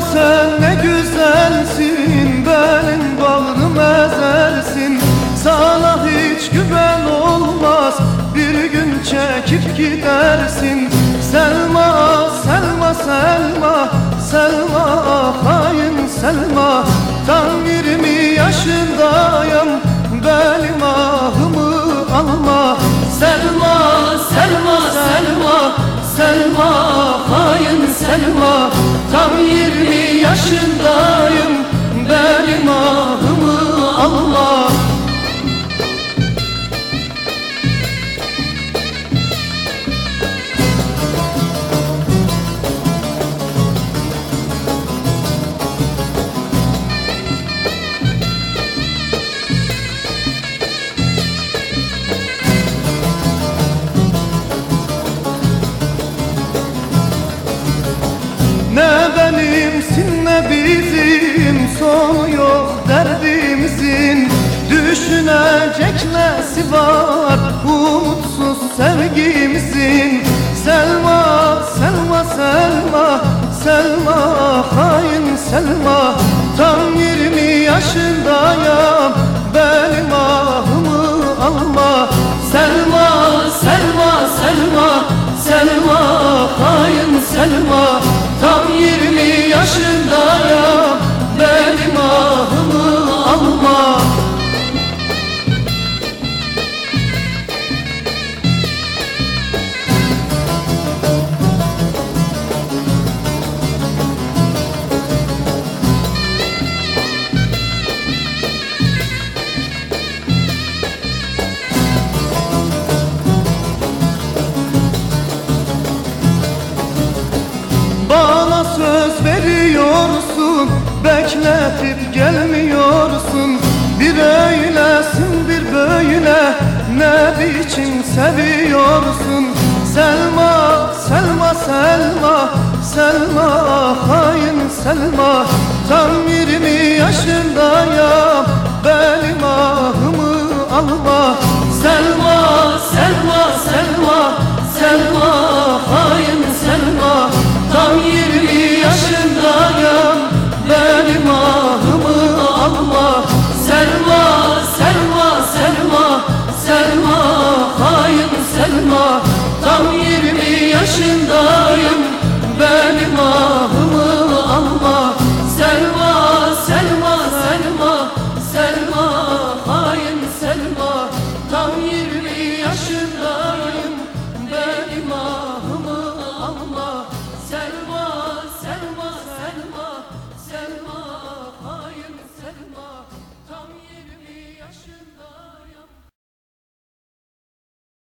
Sen ne güzelsin Benim bağrım ezersin Sana hiç güven olmaz Bir gün çekip gidersin. Selma, Selma, Selma Selma, hain Selma. Tam yirmi yaşındayım Benim ahımı alma. Selma, Selma, Selma, Selma, Selma. Tam 20 Nesi var. Umutsuz sevgimizin. Selma, Selma, Selma Selma, hain Selma. Tam 20 yaşındayım. Benim ahımı alma. Selma, Selma, Selma Selma, hain Selma veriyorsun Bekletip gelmiyorsun. Bir öylesin bir böyle. Ne biçim seviyorsun? Selma, Selma, Selma. Selma, hain Selma. Tam 20 yaşındayım. Benim ahımı alma. Selma, 20